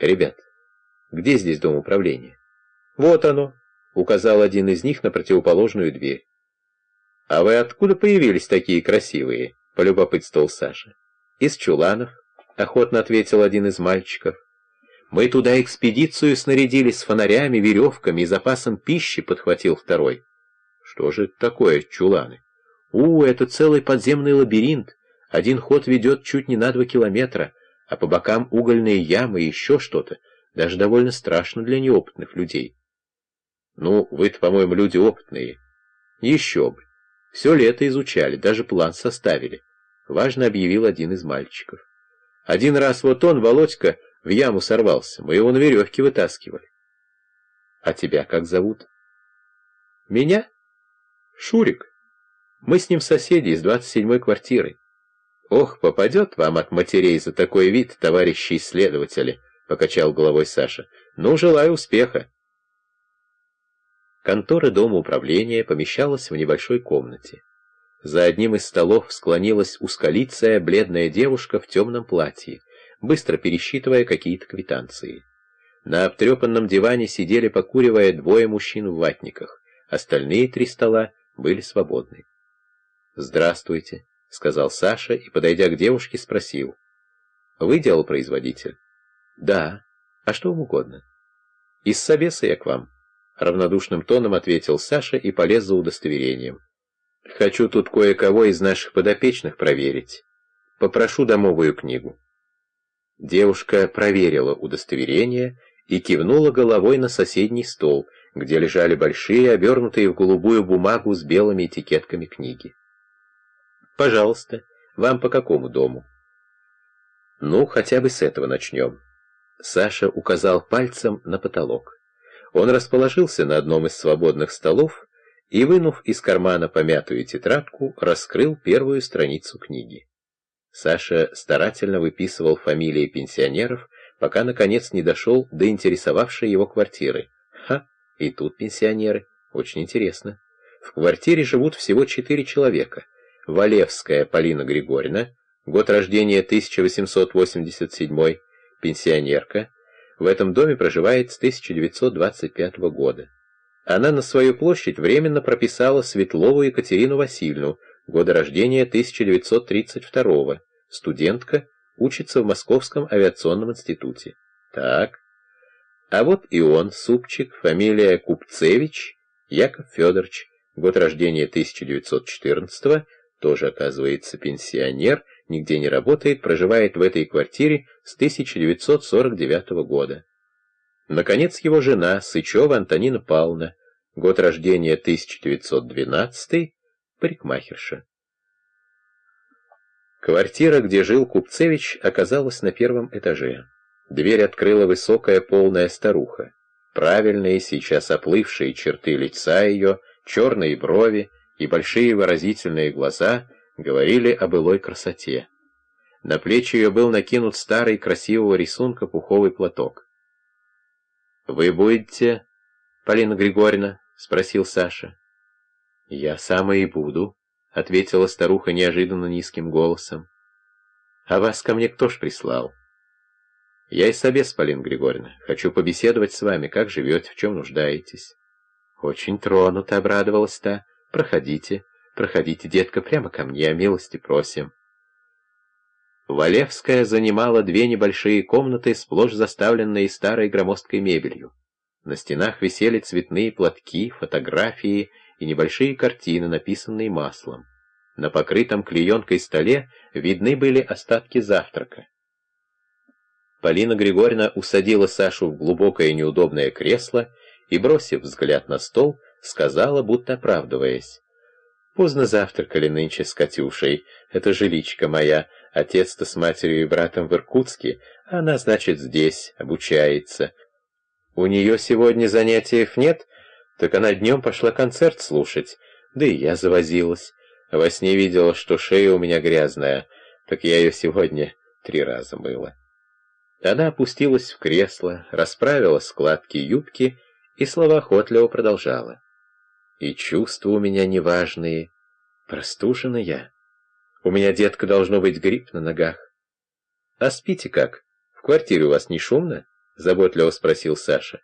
«Ребят, где здесь дом управления?» «Вот оно», — указал один из них на противоположную дверь. «А вы откуда появились такие красивые?» — полюбопытствовал Саша. «Из чуланов», — охотно ответил один из мальчиков. «Мы туда экспедицию снарядили с фонарями, веревками и запасом пищи», — подхватил второй. «Что же это такое, чуланы?» «У, это целый подземный лабиринт. Один ход ведет чуть не на два километра, а по бокам угольные ямы и еще что-то. Даже довольно страшно для неопытных людей». «Ну, вы-то, по-моему, люди опытные». «Еще бы. Все лето изучали, даже план составили», — важно объявил один из мальчиков. «Один раз вот он, Володька, в яму сорвался, мы его на веревке вытаскивали». «А тебя как зовут?» «Меня?» «Шурик. Мы с ним соседи из двадцать седьмой квартиры». «Ох, попадет вам от матерей за такой вид, товарищи исследователи», — покачал головой Саша. «Ну, желаю успеха». Контора Дома управления помещалась в небольшой комнате. За одним из столов склонилась узколицая бледная девушка в темном платье, быстро пересчитывая какие-то квитанции. На обтрепанном диване сидели, покуривая, двое мужчин в ватниках. Остальные три стола были свободны. «Здравствуйте», — сказал Саша и, подойдя к девушке, спросил. «Вы делопроизводитель?» «Да. А что вам угодно?» «Из Собеса я к вам». Равнодушным тоном ответил Саша и полез за удостоверением. «Хочу тут кое-кого из наших подопечных проверить. Попрошу домовую книгу». Девушка проверила удостоверение и кивнула головой на соседний стол, где лежали большие, обернутые в голубую бумагу с белыми этикетками книги. «Пожалуйста, вам по какому дому?» «Ну, хотя бы с этого начнем». Саша указал пальцем на потолок. Он расположился на одном из свободных столов и, вынув из кармана помятую тетрадку, раскрыл первую страницу книги. Саша старательно выписывал фамилии пенсионеров, пока, наконец, не дошел до интересовавшей его квартиры. Ха, и тут пенсионеры. Очень интересно. В квартире живут всего четыре человека. Валевская Полина Григорьевна, год рождения 1887, пенсионерка, в этом доме проживает с 1925 года. Она на свою площадь временно прописала Светлову Екатерину Васильевну, года рождения 1932 студентка, учится в Московском авиационном институте. Так. А вот и он, супчик, фамилия Купцевич, Яков Федорович, год рождения 1914 тоже, оказывается, пенсионер, нигде не работает, проживает в этой квартире с 1949 года. Наконец, его жена, Сычева Антонина Павловна, год рождения 1912 парикмахерша. Квартира, где жил Купцевич, оказалась на первом этаже. Дверь открыла высокая полная старуха. Правильные, сейчас оплывшие черты лица ее, черные брови и большие выразительные глаза — говорили о былой красоте. На плечи ее был накинут старый красивого рисунка пуховый платок. «Вы будете, Полина Григорьевна?» — спросил Саша. «Я сама и буду», — ответила старуха неожиданно низким голосом. «А вас ко мне кто ж прислал?» «Я из Собес, Полина Григорьевна. Хочу побеседовать с вами. Как живете, в чем нуждаетесь?» «Очень тронута», — обрадовалась та. «Проходите». Проходите, детка, прямо ко мне, милости просим. Валевская занимала две небольшие комнаты, сплошь заставленные старой громоздкой мебелью. На стенах висели цветные платки, фотографии и небольшие картины, написанные маслом. На покрытом клеенкой столе видны были остатки завтрака. Полина Григорьевна усадила Сашу в глубокое неудобное кресло и, бросив взгляд на стол, сказала, будто оправдываясь. Поздно завтракали нынче с Катюшей. Это жиличка моя. Отец-то с матерью и братом в Иркутске, а она, значит, здесь, обучается. У нее сегодня занятиев нет, так она днем пошла концерт слушать. Да и я завозилась. Во сне видела, что шея у меня грязная, так я ее сегодня три раза мыла. Она опустилась в кресло, расправила складки юбки и словоохотливо продолжала. И чувства у меня неважные. Простужена я. У меня, детка, должно быть грипп на ногах. А спите как? В квартире у вас не шумно? заботливо спросил Саша.